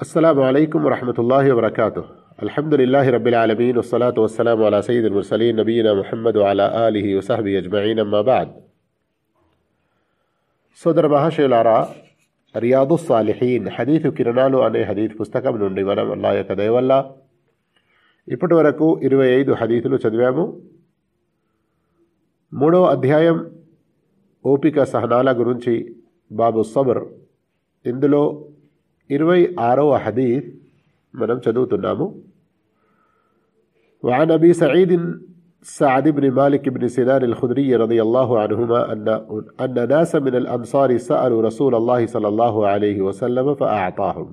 السلام عليكم ورحمة الله وبركاته الحمد لله رب العالمين والصلاة والسلام على سيد المرسلين نبينا محمد وعلى آله وصحبه أجمعين أما بعد సోదర మహాశయులారా రియాదు సాలిహీన్ హదీఫ్ కిరణాలు అనే హదీఫ్ పుస్తకం నుండి మనం అల్లా యొక్క దయవల్ల ఇప్పటి వరకు ఇరవై ఐదు హదీతులు చదివాము మూడో అధ్యాయం ఓపిక సహనాల గురించి బాబు సబర్ ఇందులో ఇరవై ఆరవ హదీఫ్ మనం చదువుతున్నాము وعن أبي سعيد سعد بن مالك بن سنان الخدري رضي الله عنهما أن أن ناسا من الأنصار سألوا رسول الله صلى الله عليه وسلم فأعطاهم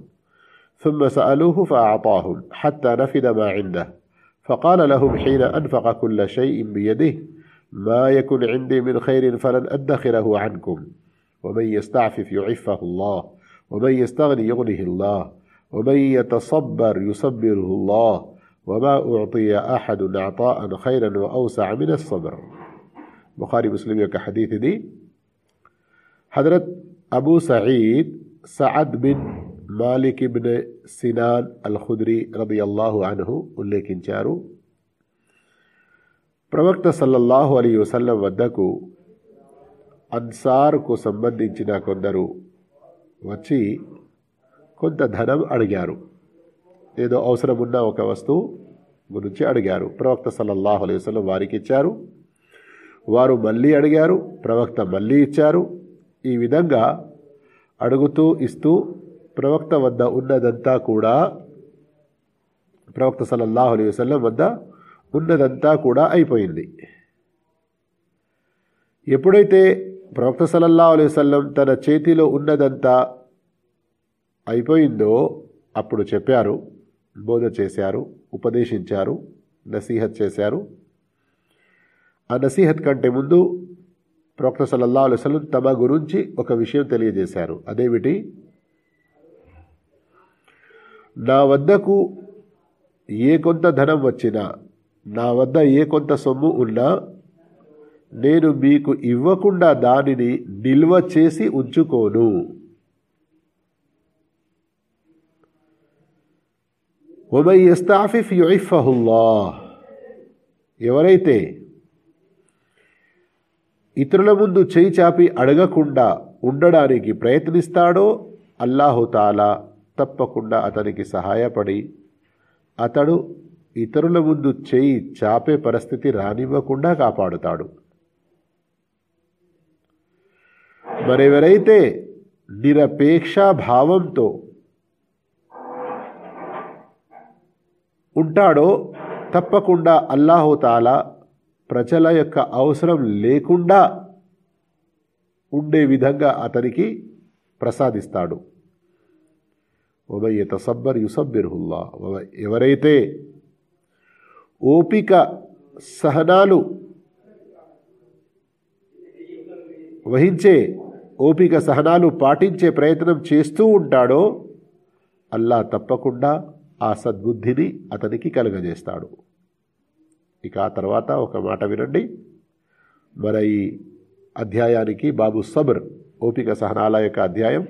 ثم سألوه فأعطاهم حتى نفد ما عنده فقال لهم حين أنفق كل شيء بيده ما يكن عندي من خير فلن أدخره عنكم ومن يستعفف يعفه الله ومن يستغني يغنه الله ومن يتصبر يصبره الله وما أعطي أحد عطاء خيرا وأوسع من الصبر بخاري مسلم యొక్క حديث دي حضرت أبو سعيد سعد بن మాలిక్ ఇబ్న్ సినాన్ అల్ ఖుద్రి రదియల్లాహు అన్హు ఉల్లేఖించారు ప్రవక్త సల్లల్లాహు అలీ వసల్లం వద్దకు అన్సార్కు సంబంధించిన కొందరు వచ్చి కొంత ధనం అడిగారు. ఏదో అవసరమున్న ఒక వస్తువు గురించి అడిగారు. ప్రవక్త సల్లల్లాహు అలీ వసలం వారికి ఇచ్చారు. వారు మళ్ళీ అడిగారు. ప్రవక్త మళ్ళీ ఇచ్చారు. ఈ విధంగా అడుగుతూ ఇస్తూ ప్రవక్త వద్ద ఉన్నదంతా కూడా ప్రవక్త సల్లల్లాహు అలీ వసల్లం వద్ద ఉన్నదంతా కూడా అయిపోయింది. ఎప్పుడైతే ప్రవక్త సలల్లా అలీ వసల్లం తన చేతిలో ఉన్నదంతా అయిపోయిందో అప్పుడు చెప్పారు బోధ చేశారు ఉపదేశించారు నసీహత్ చేశారు. ఆ నసీహత్ కంటే ముందు ప్రవక్త సలల్లా అలైవలం తమ గురించి ఒక విషయం తెలియజేశారు. అదేమిటి? నా వద్దకు ఏ కొంత ధనం వచ్చినా నా వద్ద ఏ కొంత సొమ్ము ఉన్నా నేను మీకు ఇవ్వకుండా దానిని నిల్వ చేసి ఉంచుకోను. ఒమై ఎస్తాఫిఫ్ యుయిఫహుల్లా ఎవరైతే ఇతరుల ముందు చేయి చాపి అడగకుండా ఉండడానికి ప్రయత్నిస్తాడో అల్లాహుతాలా తప్పకుండా అతనికి సహాయపడి అతడు ఇతరుల ముందు చేయి చాపే పరిస్థితి రానివ్వకుండా కాపాడుతాడు. మరెవరైతే నిరపేక్ష భావంతో ఉంటాడో తప్పకుండా అల్లాహుతాలా ప్రజల యొక్క అవసరం లేకుండా ఉండే విధంగా అతనికి ప్రసాదిస్తాడు. ఒమయ్య తసబ్బర్ యుసబ్బిర్హుల్లా. ఎవరైతే ఓపిక సహనాలు వహించే ఓపిక సహనాలు పాటించే ప్రయత్నం చేస్తూ ఉంటాడో అల్లా తప్పకుండా ఆ సద్బుద్ధిని అతనికి కలుగజేస్తాడు. ఇక ఆ తర్వాత ఒక మాట వినండి. మన ఈ అధ్యాయానికి బాబు సబర్ ఓపిక సహనాల యొక్క అధ్యాయం.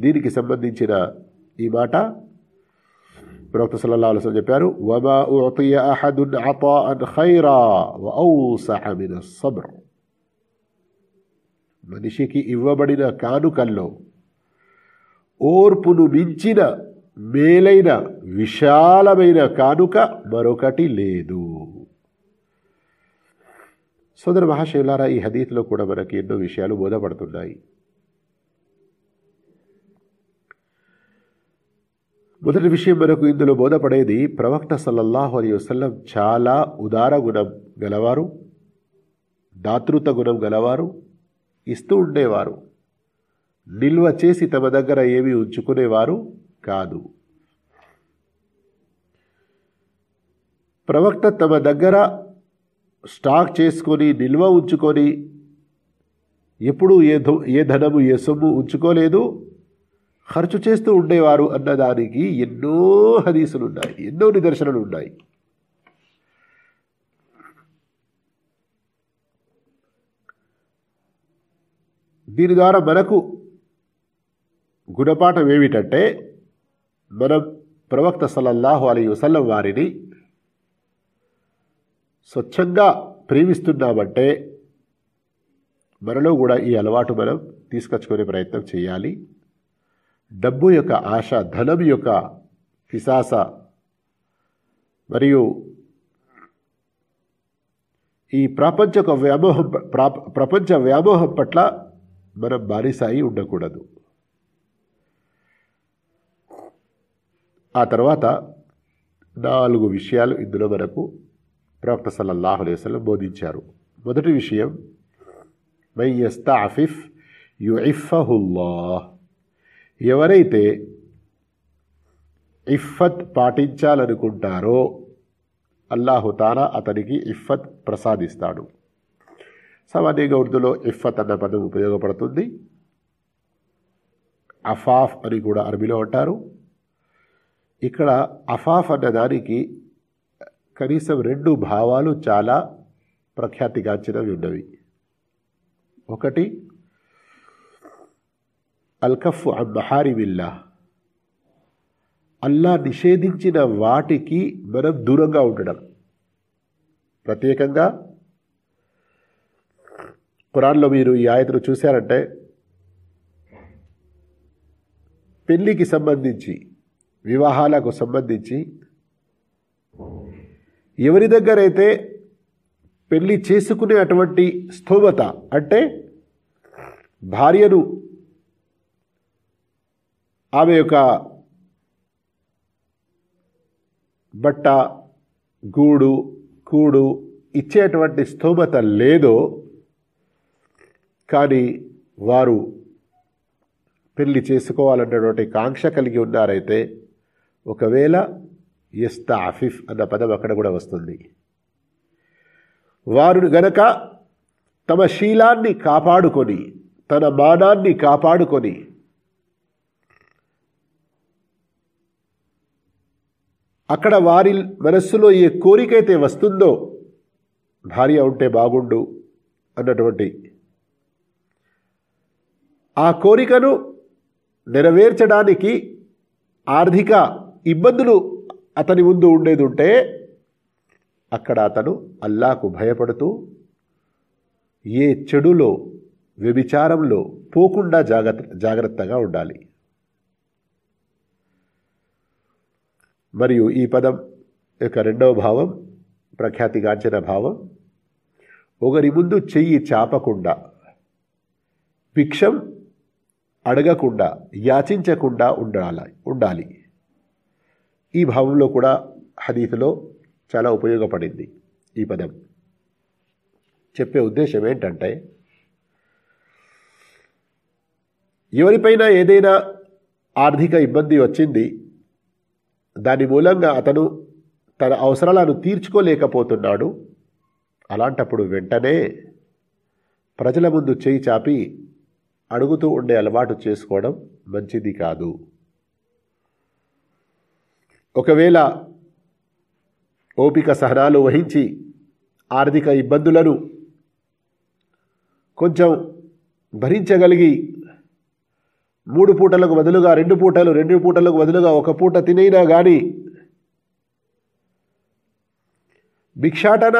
దీనికి సంబంధించిన ఈ మాట ప్రవక్త సల్లల్లాహు అలైహి వసల్లం చెప్పారు. వమా ఉతియ అహదున్ అతాఅన్ ఖైరా వ సబ్ర్. మనిషికి ఇవ్వబడిన కానుకల్లో ఓర్పును మించిన మేలైన విశాలమైన కానుక మరొకటి లేదు. సోదర మహాశివులారా ఈ హదీత్లో కూడా మనకి ఎన్నో విషయాలు బోధపడుతున్నాయి. మొదటి విషయం మనకు ఇందులో బోధపడేది ప్రవక్త సల్లల్లాహు అలీ వసల్లం చాలా ఉదార గుణం గలవారు దాతృత గుణం గలవారు ఇస్తూ ఉండేవారు. నిల్వ చేసి తమ దగ్గర ఏమి ఉంచుకునేవారు కాదు. ప్రవక్త తమ దగ్గర స్టాక్ చేసుకొని నిల్వ ఉంచుకొని ఎప్పుడూ ఏ ఏ ధనము ఏ సొమ్ము ఉంచుకోలేదు. ఖర్చు చేస్తూ ఉండేవారు అన్నదానికి ఎన్నో హదీసులు ఉన్నాయి ఎన్నో నిదర్శనలు ఉన్నాయి దీని ద్వారా మనకు గుణపాఠం ఏమిటంటే మనం ప్రవక్త సల్లల్లాహు అలీ వసల్లం వారిని స్వచ్ఛంగా ప్రేమిస్తున్నామంటే మనలో కూడా ఈ అలవాటు మనం తీసుకొచ్చుకునే ప్రయత్నం చేయాలి. డబ్బు యొక్క ఆశ ధనం యొక్క పిశాస మరియు ఈ ప్రాపంచక వ్యామోహం ప్రపంచ వ్యామోహం పట్ల మనం బానిసాయి ఉండకూడదు. ఆ తర్వాత నాలుగు విషయాలు ఇందులో మనకు ప్రవక్త సల్లల్లాహు బోధించారు. మొదటి విషయం మై యస్తాఫిఫ్ యుఫహుల్లా ఎవరైతే ఇఫ్ఫత్ పాటించాలనుకుంటారో అల్లాహుతాలా అతనికి ఇఫ్ఫత్ ప్రసాదిస్తాడు. సామాన్యంగా ఉర్దూలో ఇఫ్ఫత్ అన్న పదం ఉపయోగపడుతుంది. అఫాఫ్ అని కూడా అరబీలో అంటారు. ఇక్కడ అఫాఫ్ అన్న దానికి కనీసం రెండు భావాలు చాలా ప్రఖ్యాతిగాంచినవి ఉన్నవి. ఒకటి అల్కఫ్ మహారిమిల్లా. అల్లా నిషేధించిన వాటికి మనం దూరంగా ఉండడం. ప్రత్యేకంగా ఖురాన్లో మీరు ఈ ఆయతను చూశారంటే పెళ్ళికి సంబంధించి వివాహాలకు సంబంధించి ఎవరి దగ్గరైతే పెళ్ళి చేసుకునే అటువంటి స్థోమత అంటే భార్యను ఆమె యొక్క బట్ట గూడు కూడు ఇచ్చేటువంటి స్థోమత లేదో కానీ వారు పెళ్ళి చేసుకోవాలన్నటువంటి కాంక్ష కలిగి ఉన్నారైతే ఒకవేళ ఎస్తాఫిఫ్ అన్న పదం అక్కడ కూడా వస్తుంది. వారు గనక తమ శీలాన్ని కాపాడుకొని తన మానాన్ని కాపాడుకొని అక్కడ వారి మనస్సులో ఏ కోరికైతే వస్తుందో భార్య ఉంటే బాగుండు అన్నటువంటి ఆ కోరికను నెరవేర్చడానికి ఆర్థిక ఇబ్బందులు అతని ముందు ఉండేది ఉంటే అక్కడ అతను అల్లాకు భయపడుతూ ఏ చెడులో వ్యభిచారంలో పోకుండా జాగ్రత్త జాగ్రత్తగా ఉండాలి. మరియు ఈ పదం యొక్క రెండవ భావం ప్రఖ్యాతిగాంచిన భావం ఒకరి ముందు చెయ్యి చాపకుండా భిక్షం అడగకుండా యాచించకుండా ఉండాలి ఉండాలి. ఈ భావంలో కూడా హదీఫ్లో చాలా ఉపయోగపడింది ఈ పదం. చెప్పే ఉద్దేశం ఏంటంటే ఎవరిపైన ఏదైనా ఆర్థిక ఇబ్బంది వచ్చింది దాని మూలంగా అతను తన అవసరాలను తీర్చుకోలేకపోతున్నాడు. అలాంటప్పుడు వెంటనే ప్రజల ముందు చేయి చాపి అడుగుతూ ఉండే అలవాటు చేసుకోవడం మంచిది కాదు. ఒకవేళ ఓపిక సహనాలు వహించి ఆర్థిక ఇబ్బందులను కొంచెం భరించగలిగి మూడు పూటలకు బదులుగా రెండు పూటలు రెండు పూటలకు బదులుగా ఒక పూట తినైనా కానీ భిక్షాటన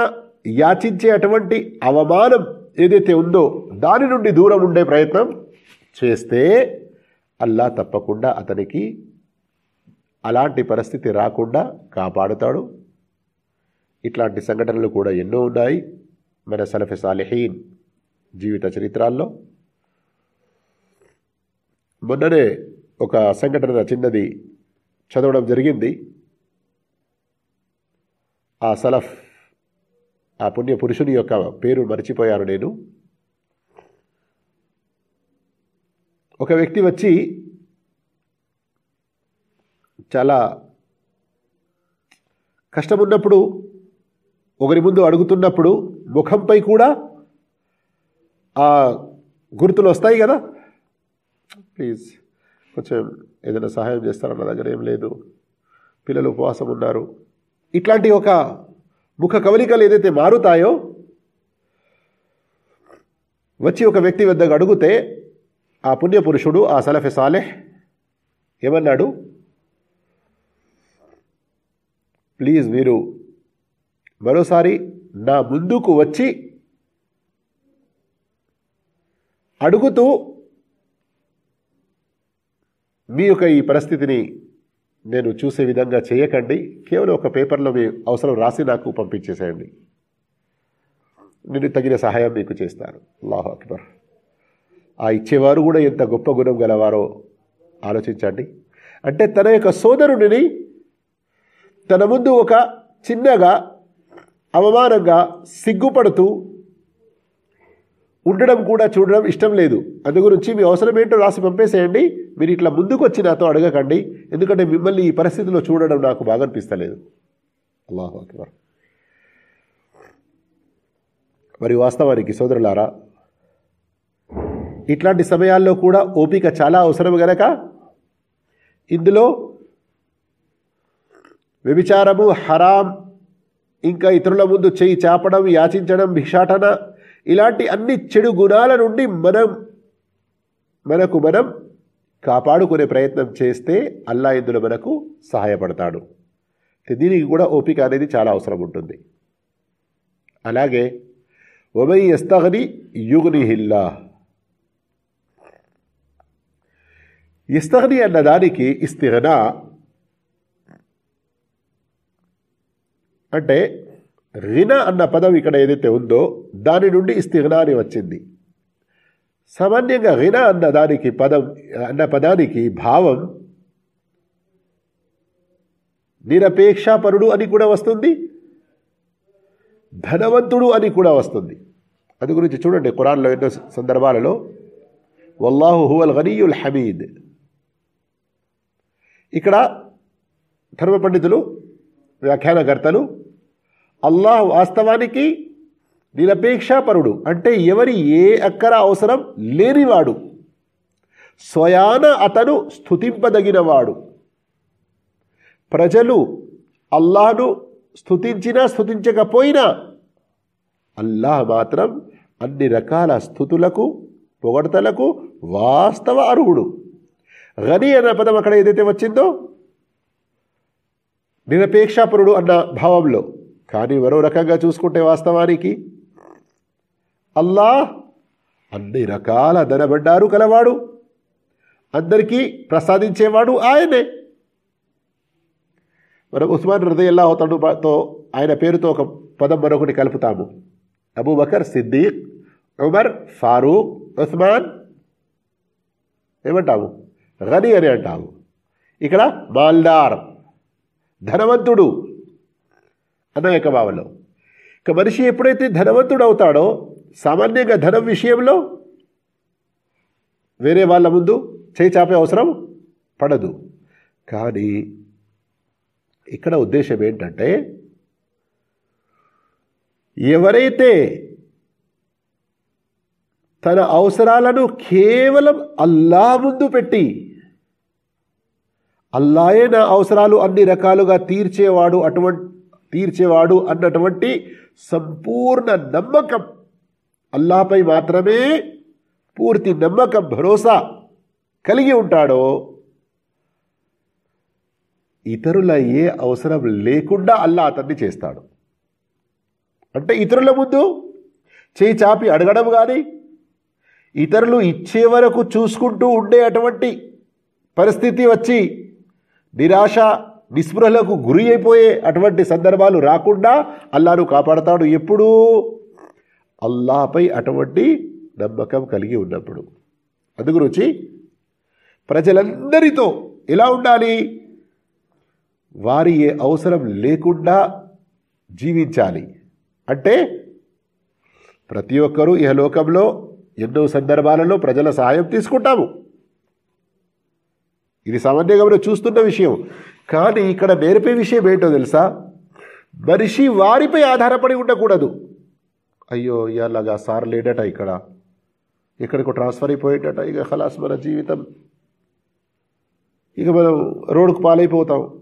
యాచించే అటువంటి అవమానం ఏదైతే ఉందో దాని నుండి దూరం ఉండే ప్రయత్నం చేస్తే అల్లా తప్పకుండా అతనికి అలాంటి పరిస్థితి రాకుండా కాపాడుతాడు. ఇట్లాంటి సంఘటనలు కూడా ఎన్నో ఉన్నాయి. మన సలఫె సాలిహీన్ జీవిత చరిత్రాల్లో మొన్ననే ఒక సంఘటన చిన్నది చదవడం జరిగింది. ఆ సలఫ్ ఆ పుణ్య పురుషుని యొక్క పేరు మర్చిపోయాను నేను. ఒక వ్యక్తి వచ్చి చాలా కష్టమున్నప్పుడు ఒకరి ముందు అడుగుతున్నప్పుడు ముఖంపై కూడా ఆ గుర్తులు వస్తాయి కదా? ప్లీజ్ కొంచెం ఏదైనా సహాయం చేస్తారన్న దగ్గర ఏం లేదు. పిల్లలు ఉపవాసం ఉన్నారు. ఇట్లాంటి ఒక ముఖ కవలికలు ఏదైతే మారుతాయో వచ్చి ఒక వ్యక్తి వద్దకు అడిగితే ఆ పుణ్యపురుషుడు ఆ సలఫె సాలెహ్ ఏమన్నాడు? ప్లీజ్ మీరు మరోసారి నా ముందుకు వచ్చి అడుగుతూ మీ యొక్క ఈ పరిస్థితిని నేను చూసే విధంగా చేయకండి. కేవలం ఒక పేపర్లో మీ అవసరం రాసి నాకు పంపించేసేయండి. నేను తగిన సహాయం మీకు చేస్తాను. అల్లాహు అక్బర్. ఆ ఇచ్చేవారు కూడా ఎంత గొప్ప గుణం గలవారో ఆలోచించండి. అంటే తన యొక్క సోదరుడిని తన ముందు ఒక చిన్నగా అవమానంగా సిగ్గుపడుతూ ఉండడం కూడా చూడడం ఇష్టం లేదు. అందు గురించి మీ అవసరం ఏంటో రాసి పంపేసేయండి. మీరు ఇట్లా ముందుకు వచ్చి నాతో అడగకండి. ఎందుకంటే మిమ్మల్ని ఈ పరిస్థితిలో చూడడం నాకు బాగా అనిపిస్తలేదు. అల్లాహు అక్బర్. మరి వాస్తవానికి సోదరులారా ఇట్లాంటి సమయాల్లో కూడా ఓపిక చాలా అవసరం గనక ఇందులో వ్యభిచారము హరాం ఇంకా ఇతరుల ముందు చేయి చాపడం యాచించడం భిక్షాటన ఇలాంటి అన్ని చెడు గుణాల నుండి మనం మనకు మనం కాపాడుకునే ప్రయత్నం చేస్తే అల్లా ఇందులో మనకు సహాయపడతాడు. దీనికి కూడా ఓపిక అనేది చాలా అవసరం ఉంటుంది. అలాగే ఒమై ఎస్తగని యుగ్నిహిల్లా ఇస్తగని అన్న దానికి ఇస్తిగనా అంటే రిన అన్న పదం ఇక్కడ ఏదైతే ఉందో దాని నుండి ఇస్తిగ్నా అని వచ్చింది. సామాన్యంగా రిన అన్న దానికి పదం అన్న పదానికి భావం నిరపేక్షాపరుడు అని కూడా వస్తుంది ధనవంతుడు అని కూడా వస్తుంది. అది గురించి చూడండి ఖురాన్లో ఎన్నో సందర్భాలలో వల్లాహు హువల్ గనీయుల్ హమీద్. ఇక్కడ ధర్మ పండితులు వ్యాఖ్యానకర్తలు అల్లాహ్ వాస్తవానికి నిరపేక్షాపరుడు. అంటే ఎవరి ఏ అక్కర అవసరం లేనివాడు. స్వయాన అతను స్థుతింపదగినవాడు. ప్రజలు అల్లాహను స్థుతించినా స్థుతించకపోయినా అల్లాహ్ మాత్రం అన్ని రకాల స్థుతులకు పొగడతలకు వాస్తవ అర్హుడు. గని అన్న పదం అక్కడ ఏదైతే వచ్చిందో? నిరపేక్షాపరుడు అన్న భావంలో. కానీ మరో రకంగా చూసుకుంటే వాస్తవానికి అల్లాహ్ అన్ని రకాల ధనబండారు కలవాడు. అందరికీ ప్రసాదించేవాడు ఆయనే. మనం ఉస్మాన్ హృదయల్లా అవుతాడుతో ఆయన పేరుతో ఒక పదం మరొకటి కలుపుతాము. అబూబకర్ సిద్దీక్ ఉమర్ ఫారూక్ ఉస్మాన్ ఏమంటాము? గని అని అంటాము ఇక్కడ మాల్దార్ ధనవంతుడు అన్న యొక్క భావంలో ఇక మనిషి ఎప్పుడైతే ధనవంతుడు అవుతాడో సామాన్యంగా ధనం విషయంలో వేరే వాళ్ళ ముందు చేయి చాపే అవసరం పడదు. కానీ ఇక్కడ ఉద్దేశం ఏంటంటే ఎవరైతే తన అవసరాలను కేవలం అల్లా ముందు పెట్టి అల్లాయే నా అవసరాలు అన్ని రకాలుగా తీర్చేవాడు అటువంటి తీర్చేవాడు అన్నటువంటి సంపూర్ణ నమ్మకం. అల్లాపై మాత్రమే పూర్తి నమ్మకం భరోసా కలిగి ఉంటాడో ఇతరుల ఏ అవసరం లేకుండా అల్లా అతన్ని చేస్తాడు. అంటే ఇతరుల ముందు చేయి చాపి అడగడం కానీ ఇతరులు ఇచ్చే వరకు చూసుకుంటూ ఉండే అటువంటి పరిస్థితి వచ్చి నిరాశ నిస్పృహలకు గురి అయిపోయే అటువంటి సందర్భాలు రాకుండా అల్లాను కాపాడతాడు ఎప్పుడూ. అల్లాపై అటువంటి నమ్మకం కలిగి ఉన్నప్పుడు. అందుగురించి ప్రజలందరితో ఎలా ఉండాలి? వారి ఏ అవసరం లేకుండా జీవించాలి. అంటే ప్రతి ఒక్కరూ ఇహలోకంలో ఎన్నో సందర్భాలలో ప్రజల సహాయం తీసుకుంటాము. ఇది సామాన్యంగా మనం చూస్తున్న విషయం. కానీ ఇక్కడ నేర్పే విషయం ఏంటో తెలుసా? మనిషి వారిపై ఆధారపడి ఉండకూడదు. అయ్యో ఇలాగా సార్ లేడట ఇక్కడ. ఇక్కడికి ట్రాన్స్ఫర్ అయిపోయేటట. ఇక ఖలాస్ మన జీవితం. ఇక మనం రోడ్డుకు పాలైపోతాం.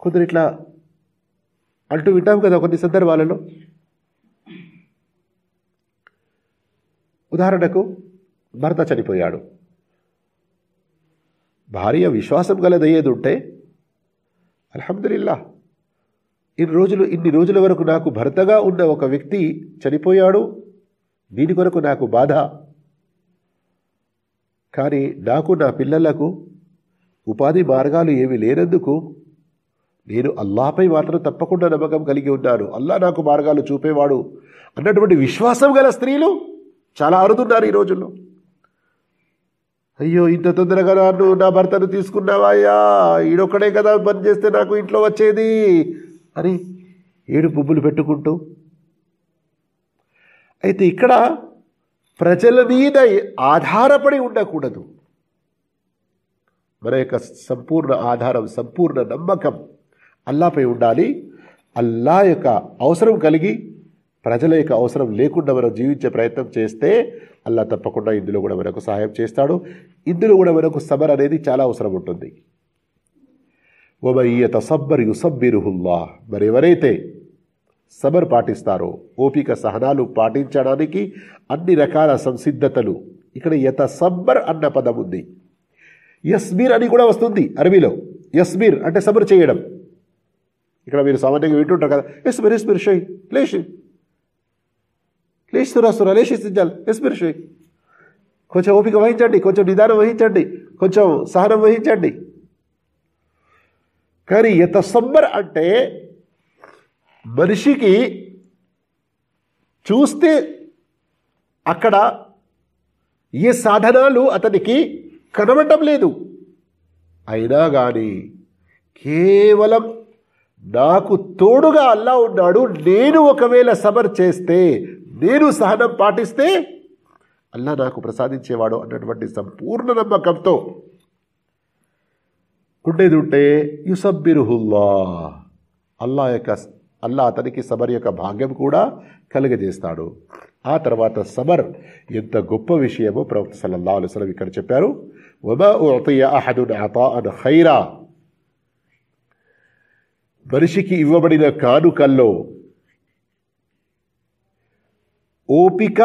కొందరు ఇట్లా అంటూ వింటాం కదా కొన్ని సందర్భాలలో. ఉదాహరణకు భర్త చనిపోయాడు. భార్య విశ్వాసం గలదయ్యేదుంటే అల్హమ్దుల్లా ఇన్ని రోజులు ఇన్ని రోజుల వరకు నాకు భర్తగా ఉన్న ఒక వ్యక్తి చనిపోయాడు. దీని కొరకు నాకు బాధ. కానీ నాకు నా పిల్లలకు ఉపాధి మార్గాలు ఏమి లేనందుకు నేను అల్లాపై మాత్రం తప్పకుండా నమ్మకం కలిగి ఉన్నాను. అల్లా నాకు మార్గాలు చూపేవాడు. అన్నటువంటి విశ్వాసం గల స్త్రీలు చాలా అరుదున్నారు ఈ రోజుల్లో. అయ్యో ఇంత తొందరగా నన్ను నా భర్తను తీసుకున్నావా ఈడొక్కడే కదా పని చేస్తే నాకు ఇంట్లో వచ్చేది. అని ఏడు పువ్వులు పెట్టుకుంటూ. అయితే ఇక్కడ ప్రజల మీద ఆధారపడి ఉండకూడదు. మన యొక్క సంపూర్ణ ఆధారం సంపూర్ణ నమ్మకం అల్లాపై ఉండాలి. అల్లా యొక్క అవసరం కలిగి ప్రజల యొక్క అవసరం లేకుండా మనం జీవించే ప్రయత్నం చేస్తే అల్లా తప్పకుండా ఇందులో కూడా మనకు సహాయం చేస్తాడు. ఇందులో కూడా మనకు సబర్ అనేది చాలా అవసరం ఉంటుంది. ఒమయ్యత సబ్బర్ యుసబ్బిరుహుల్లా మరి ఎవరైతే సబర్ పాటిస్తారో ఓపిక సహనాలు పాటించడానికి అన్ని రకాల సంసిద్ధతలు ఇక్కడ యత సబ్బర్ అన్న పదం ఉంది. యస్మీర్ అని కూడా వస్తుంది అరబీలో. యస్మీర్ అంటే సబర్ చేయడం. ఇక్కడ మీరు సామాన్యంగా వింటుంటారు కదా ఎస్బిర్ ఎస్బిర్ షై లేషి లేచి సురాసురా లేచి సిద్ధాలు ఎస్బిర్ కొంచెం ఓపిక వహించండి కొంచెం నిదానం వహించండి కొంచెం సహనం వహించండి. కానీ ఎంత సబ్బర్ అంటే మనిషికి చూస్తే అక్కడ ఏ సాధనాలు అతనికి కనబడటం లేదు. అయినా కానీ కేవలం నాకు తోడుగా అల్లా ఉన్నాడు నేను ఒకవేళ సబర్ చేస్తే నేను సహనం పాటిస్తే అల్లా నాకు ప్రసాదించేవాడు అన్నటువంటి సంపూర్ణ నమ్మకంతో ఉండేది ఉంటే యుసబ్బిరుహుల్లా. అల్లా యొక్క అల్లా అతనికి సబర్ యొక్క భాగ్యం కూడా కలుగజేస్తాడు. ఆ తర్వాత సబర్ ఎంత గొప్ప విషయమో ప్రవక్త సల్లల్లా అలుసలం ఇక్కడ చెప్పారు. ఖైరా. మనిషికి ఇవ్వబడిన కానుకల్లో ఓపిక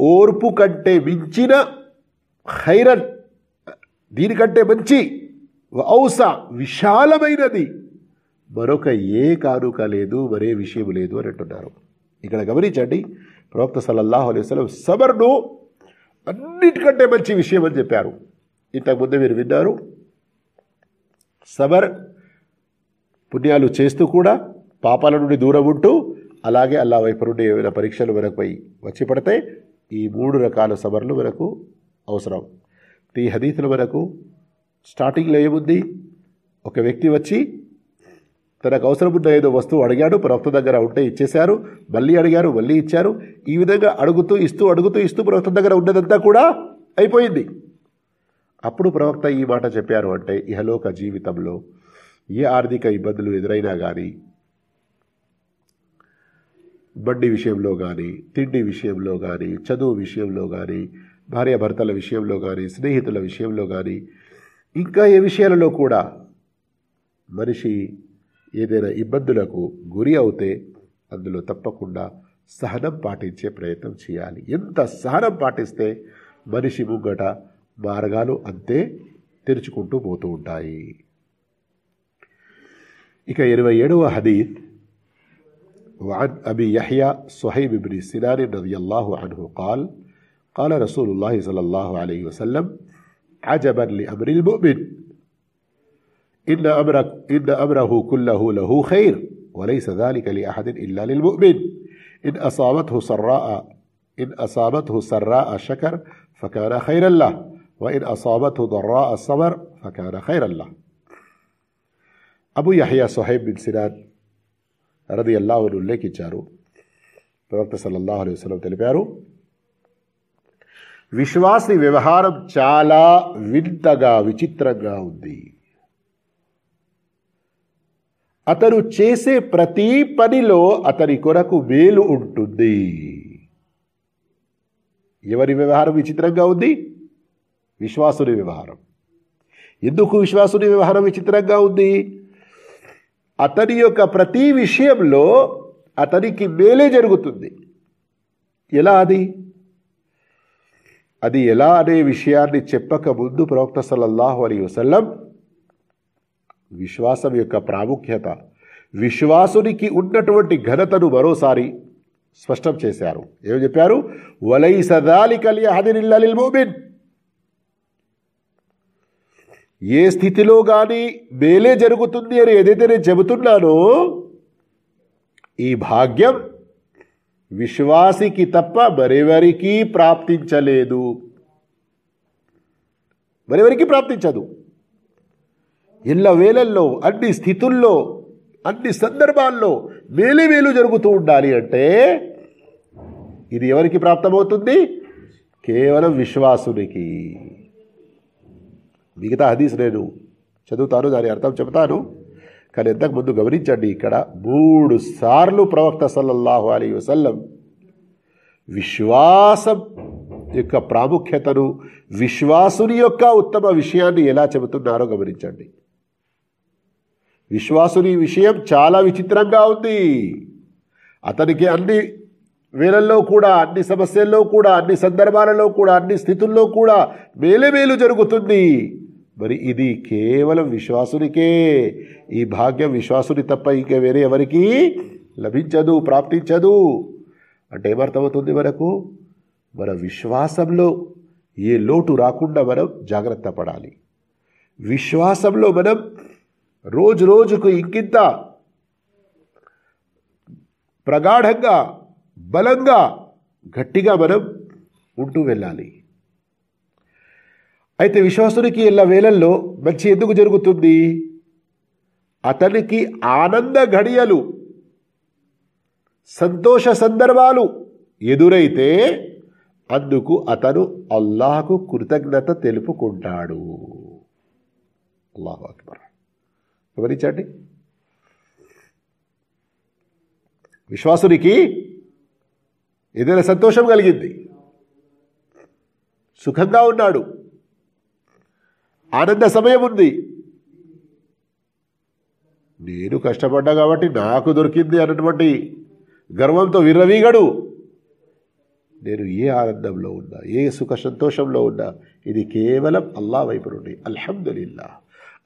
ఓర్పు కంటే మించిన హైరన్ దీనికంటే మంచి ఔస విశాలమైనది. మరొక ఏ కానుక లేదు మరే విషయం లేదు అని అంటున్నారు. ఇక్కడ గమనించండి ప్రవక్త సల్లల్లాహు అలైహి వసల్లం సబర్ను అన్నిటికంటే మంచి విషయం అని చెప్పారు. ఇంతకుముందు మీరు విన్నారు సబర్ పుణ్యాలు చేస్తూ కూడా పాపాల నుండి దూరం ఉంటూ అలాగే అల్లా వైపు నుండి పరీక్షలు మనకుపై వచ్చి పడితే ఈ మూడు రకాల సబర్లు మనకు అవసరం. ఈ హదీతులు మనకు స్టార్టింగ్లో ఏముంది? ఒక వ్యక్తి వచ్చి తనకు అవసరం ఉన్న ఏదో వస్తువు అడిగాడు ప్రవక్త దగ్గర ఉంటే ఇచ్చేశారు మళ్ళీ అడిగారు మళ్ళీ ఇచ్చారు. ఈ విధంగా అడుగుతూ ఇస్తూ అడుగుతూ ఇస్తూ ప్రవక్త దగ్గర ఉన్నదంతా కూడా అయిపోయింది. అప్పుడు ప్రవక్త ఈ మాట చెప్పారు అంటే ఇహలోక జీవితంలో ఏ ఆర్థిక ఇబ్బందులు ఎదురైనా కానీ బండి విషయంలో కానీ తిండి విషయంలో కానీ చదువు విషయంలో కానీ భార్యాభర్తల విషయంలో కానీ స్నేహితుల విషయంలో కానీ ఇంకా ఏ విషయాలలో కూడా మనిషి ఏదైనా ఇబ్బందులకు గురి అవుతే అందులో తప్పకుండా సహనం పాటించే ప్రయత్నం చేయాలి. ఎంత సహనం పాటిస్తే మనిషి ముంగట మార్గాలు అంతే తెరుచుకుంటూ పోతూ ఉంటాయి. ఇక ఇరవై ఏడవ హదీత్ وعن أبي يحيى صهيب بن سنان رضي الله عنه قال قال رسول الله صلى الله عليه وسلم عجبا لأمر المؤمن. إن, أمرك إن أمره كله له خير وليس ذلك لأحد إلا للمؤمن. إن أصابته سراء إن أصابته سراء شكر فكان خيرا له وإن أصابته ضراء صبر فكان خيرا له. أبو يحيى صهيب بن سنان రది అల్లాహును ఉల్లేఖించారు. ప్రవక్త సల్లల్లాహు అలైహి తెలిపారు విశ్వాసి వ్యవహారం చాలా వింతగా విచిత్రంగా ఉంది. అతను చేసే ప్రతి పనిలో అతని కొరకు మేలు ఉంటుంది. ఎవరి వ్యవహారం విచిత్రంగా ఉంది? విశ్వాసుని వ్యవహారం. ఎందుకు విశ్వాసుని వ్యవహారం విచిత్రంగా ఉంది? అతని యొక్క ప్రతి విషయంలో అతనికి మేలే జరుగుతుంది. ఎలా అది? అది ఎలా అనే విషయాన్ని చెప్పక ముందు ప్రవక్త సల్లల్లాహు అలీ వసల్లం విశ్వాసం యొక్క ప్రాముఖ్యత విశ్వాసునికి ఉన్నటువంటి ఘనతను మరోసారి స్పష్టం చేశారు. ఏమి చెప్పారు? వలై సదాలి కలి హదినిల్లిల్ మోమిన్. ఏ స్థితిలో కానీ మేలే జరుగుతుంది అని ఏదైతే నేను చెబుతున్నానో ఈ భాగ్యం విశ్వాసికి తప్ప మరెవరికి ప్రాప్తించలేదు. మరెవరికి ప్రాప్తించదు. ఇళ్ళ వేలల్లో అన్ని స్థితుల్లో అన్ని సందర్భాల్లో మేలే మేలు జరుగుతూ ఉండాలి అంటే ఇది ఎవరికి ప్రాప్తమవుతుంది? కేవలం విశ్వాసునికి. మిగతా హదీస్ నేను చదువుతాను దాని అర్థం చెబుతాను. కానీ ఇంతకుముందు గమనించండి ఇక్కడ మూడు సార్లు ప్రవక్త సల్లల్లాహు అలీ వసల్లం విశ్వాసం యొక్క ప్రాముఖ్యతను విశ్వాసుని యొక్క ఉత్తమ విషయాన్ని ఎలా చెబుతున్నారో గమనించండి. విశ్వాసుని విషయం చాలా విచిత్రంగా ఉంది. అతనికి అన్ని వేళల్లో కూడా అన్ని సమస్యల్లో కూడా అన్ని సందర్భాలలో కూడా అన్ని స్థితుల్లో కూడా మేలే మేలు జరుగుతుంది. మరి ఇది కేవలం విశ్వాసునికే. ఈ భాగ్యం విశ్వాసుని తప్ప ఇంకా వేరే ఎవరికి లభించదు ప్రాప్తించదు. అంటే ఏమర్థమవుతుంది మనకు? మన విశ్వాసంలో ఏ లోటు రాకుండా మనం జాగ్రత్త పడాలి. విశ్వాసంలో మనం రోజు రోజుకు ఇంకింత ప్రగాఢంగా బలంగా గట్టిగా మనం ఉంటూ వెళ్ళాలి. అయితే విశ్వాసునికి ఇళ్ళ వేళల్లో మంచి ఎందుకు జరుగుతుంది? అతనికి ఆనంద ఘడియలు సంతోష సందర్భాలు ఎదురైతే అందుకు అతను అల్లాహకు కృతజ్ఞత తెలుపుకుంటాడు. అల్లాహు అక్బర్. గమనించండి. విశ్వాసునికి ఏదైనా సంతోషం కలిగింది. సుఖంగా ఉన్నాడు. ఆనంద సమయం ఉంది. నేను కష్టపడ్డా కాబట్టి నాకు దొరికింది అన్నటువంటి గర్వంతో విర్రవీగడు. నేను ఏ ఆనందంలో ఉన్నా ఏ సుఖ సంతోషంలో ఉన్నా ఇది కేవలం అల్లా వైపు నుండి. అల్హమ్దుల్లా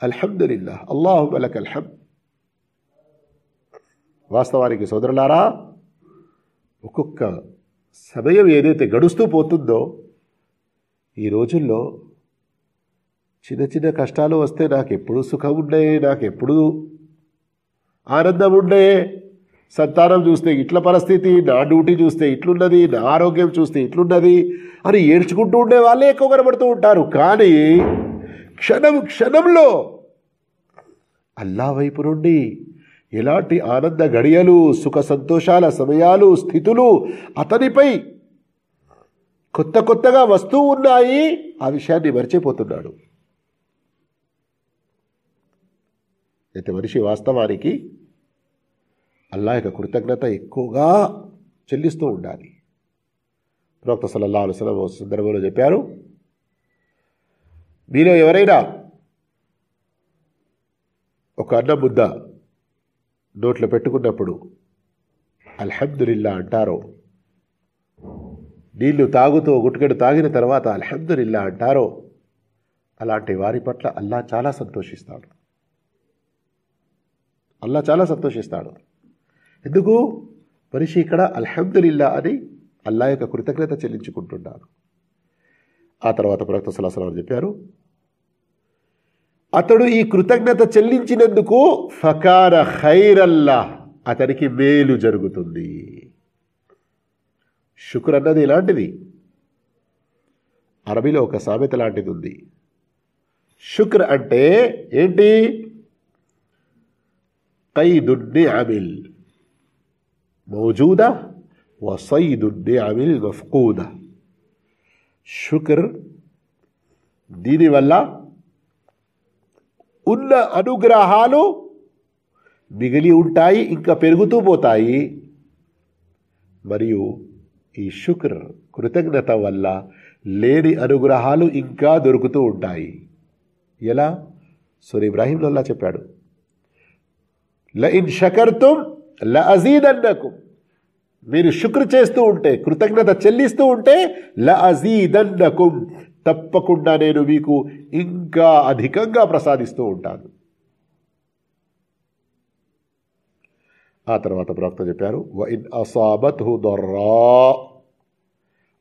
అల్హమ్దుల్లా అల్లాహుబలక్ అల్హం వాస్తవానికి సోదరులారా ఒక్కొక్క సమయం ఏదైతే గడుస్తూ పోతుందో ఈ రోజుల్లో చిన్న చిన్న కష్టాలు వస్తే నాకు ఎప్పుడు సుఖం ఉండే నాకు ఎప్పుడు ఆనందం ఉండే. సంతానం చూస్తే ఇట్ల పరిస్థితి నా డ్యూటీ చూస్తే ఇట్లున్నది నా ఆరోగ్యం చూస్తే ఇట్లున్నది అని ఏడ్చుకుంటూ ఉండే వాళ్ళే ఎక్కువ కనబడుతూ ఉంటారు. కానీ క్షణం క్షణంలో అల్లా వైపు నుండి ఎలాంటి ఆనంద గడియలు సుఖ సంతోషాల సమయాలు స్థితులు అతనిపై కొత్త కొత్తగా వస్తూ ఉన్నాయి? ఆ విషయాన్ని మర్చిపోతున్నాడు. అయితే మనిషి వాస్తవానికి అల్లా యొక్క కృతజ్ఞత ఎక్కువగా చెల్లిస్తూ ఉండాలి. ప్రవక్త సలల్లా అలసల సందర్భంలో చెప్పారు మీలో ఎవరైనా ఒక అన్న ముద్ద నోట్లో పెట్టుకున్నప్పుడు అల్హమ్దులిల్లా అంటారో. నీళ్ళు తాగుతూ గుట్టుకెడు తాగిన తర్వాత అల్హమ్దుల్లా అంటారో. అలాంటి వారి పట్ల అల్లా చాలా సంతోషిస్తాడు. అల్లా చాలా సంతోషిస్తాడు. ఎందుకు? మనిషి ఇక్కడ అల్హమ్దులిల్లా అని అల్లా యొక్క కృతజ్ఞత చెల్లించుకుంటున్నాడు. ఆ తర్వాత ప్రవక్త సలాసలం చెప్పారు అతడు ఈ కృతజ్ఞత చెల్లించినందుకు ఫకార ఖైరల్లా అతనికి మేలు జరుగుతుంది. శుక్ర్ అన్నది ఇలాంటిది అరబీలో ఒక సామెత లాంటిది ఉంది. శుక్ర్ అంటే ఏంటి? కైదున్ని అమిల్. మౌజూదా? వసైదున్ని అమిల్ మఫ్కూదా. శుక్ర్ దీనివల్ల ఉన్న అనుగ్రహాలు మిగిలి ఉంటాయి ఇంకా పెరుగుతూ పోతాయి. మరియు ఈ శుక్ర కృతజ్ఞత వల్ల లేని అనుగ్రహాలు ఇంకా దొరుకుతూ ఉంటాయి. ఎలా? సూర్ ఇబ్రాహీంలల్లా చెప్పాడు ల ఇన్ షకర్తుం ల అజీదన్నకు మీరు శుక్ర చేస్తూ ఉంటే కృతజ్ఞత చెల్లిస్తూ ఉంటే ల అజీదన్నకుం తప్పకుండా నేను మీకు ఇంకా అధికంగా ప్రసాదిస్తూ ఉంటాను. ఆ తర్వాత ప్రవక్త చెప్పారు వ ఇన్ అసాబత్ దొర్రా.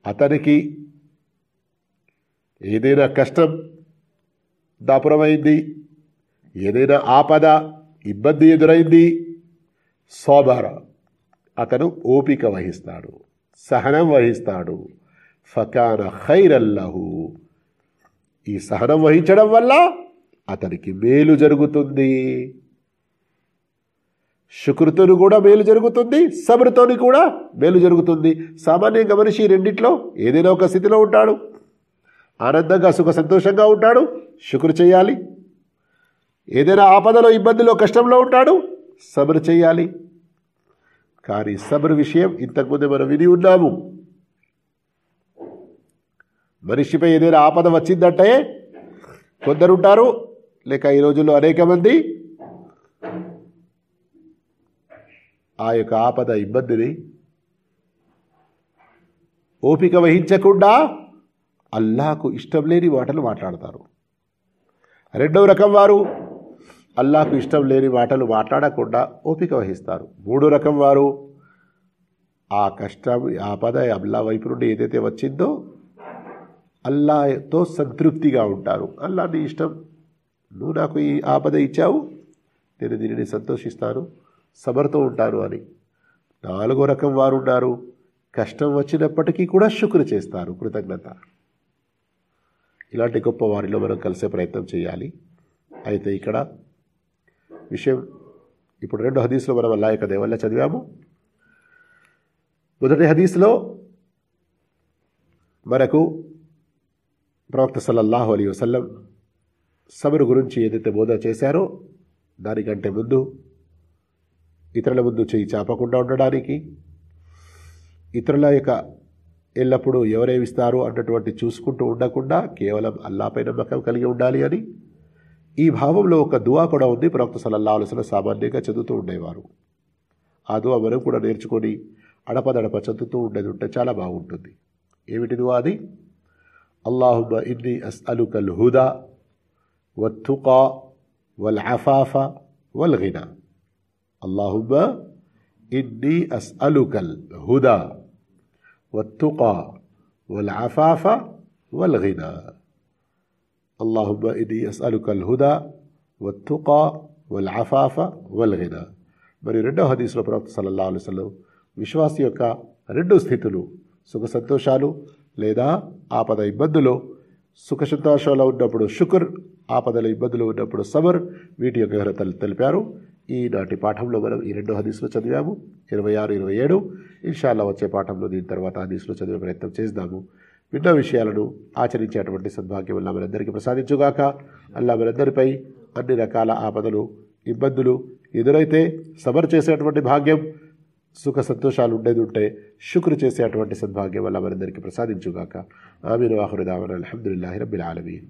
అతనికి ఏదైనా కష్టం దాపురమైంది ఏదైనా ఆపద ఇబ్బంది ఎదురైంది సోబర. అతను ఓపిక వహిస్తాడు సహనం వహిస్తాడు. ఫకాన ఖైరల్లహు. ఈ సహనం వహించడం వల్ల అతనికి మేలు జరుగుతుంది. శుకృతుని కూడా మేలు జరుగుతుంది సబరుతోని కూడా మేలు జరుగుతుంది. సామాన్యంగా మనిషి రెండిట్లో ఏదైనా ఒక స్థితిలో ఉంటాడు. ఆనందంగా సుఖ సంతోషంగా ఉంటాడు శుక్రు చేయాలి. ఏదైనా ఆపదలో ఇబ్బందిలో కష్టంలో ఉంటాడు సబరు చేయాలి. కానీ సబరు విషయం ఇంతకుముందు మనం విని ఉన్నాము. మనిషిపై ఏదైనా ఆపద వచ్చిందంటే కొందరుంటారు. లేక ఈ రోజుల్లో అనేక మంది ఆ యొక్క ఆపద ఇబ్బందిని ఓపిక వహించకుండా అల్లాకు ఇష్టం లేని మాటలు మాట్లాడతారు. రెండవ రకం వారు అల్లాకు ఇష్టం లేని మాటలు మాట్లాడకుండా ఓపిక వహిస్తారు. మూడో రకం వారు ఆ కష్టం ఆపద అల్లా వైపు నుండి ఏదైతే వచ్చిందో అల్లాతో సంతృప్తిగా ఉంటారు. అల్లా నీ ఇష్టం. నువ్వు నాకు ఈ ఆపద ఇచ్చావు. నేను దీనిని సంతోషిస్తాను. సబర్తో ఉంటాను అని. నాలుగో రకం వారు ఉన్నారు కష్టం వచ్చినప్పటికీ కూడా శుక్రు చేస్తారు. కృతజ్ఞత. ఇలాంటి గొప్ప వారిలో మనం కలిసే ప్రయత్నం చేయాలి. అయితే ఇక్కడ విషయం ఇప్పుడు రెండు హదీస్లో మనం అల్లా యొక్క దేవల్ల చదివాము. మొదటి హదీస్లో మనకు ప్రవక్త సల్లల్లాహు అలీ వసల్లం సబరు గురించి ఏదైతే బోధ చేశారో దానికంటే ముందు ఇతరుల ముందు చేయి చాపకుండా ఉండడానికి ఇతరుల యొక్క ఎల్లప్పుడూ ఎవరేమిస్తారు అన్నటువంటి చూసుకుంటూ ఉండకుండా కేవలం అల్లాపై నమ్మకం కలిగి ఉండాలి అని ఈ భావంలో ఒక దువా కూడా ఉంది ప్రవక్త సలల్లా అలసిన సామాన్యంగా చదువుతూ ఉండేవారు. ఆ దువా మనం కూడా నేర్చుకొని అడపదడప చదువుతూ ఉండేది ఉంటే చాలా బాగుంటుంది. ఏమిటి దువా అది? اللهم إني أسألك الهدى والتقى والعفاف والغنى اللهم إني أسألك الهدى والتقى والعفاف والغنى اللهم إني أسألك الهدى والتقى والعفاف والغنى మరి రెండో హదీస్లో ప్రవక్త సల్లల్లా అలైవలం విశ్వాసి యొక్క రెండు స్థితులు సుఖ సంతోషాలు లేదా ఆపద ఇబ్బందులు సుఖ సంతోషాలు ఉన్నప్పుడు షుకర్ ఆపదల ఇబ్బందులు ఉన్నప్పుడు సబర్ వీటి యొక్క ఘనతలు తెలిపారు. ఈనాటి పాఠంలో మనం ఈ రెండు హదీసులు చదివాము. ఇరవై ఆరు ఇరవై ఏడు. ఇన్షాల్లా వచ్చే పాఠంలో దీని తర్వాత హదీసులు చదివే ప్రయత్నం చేద్దాము. విన్న విషయాలను ఆచరించేటువంటి సద్భాగ్యం అల్లా మనందరికీ ప్రసాదించుగాక. అల్లా మనందరిపై అన్ని రకాల ఆపదలు ఇబ్బందులు ఎదురైతే సబర్ చేసేటువంటి భాగ్యం సుఖ సంతోషాలు ఉండేది ఉంటే శుక్రు చేసేటువంటి సద్భాగ్యం వల్ల మనందరికీ ప్రసాదించుగాక. ఆమెను. ఆహురుదామన్ అలహదుల్లాహి రబ్బిల్ ఆలమీన్.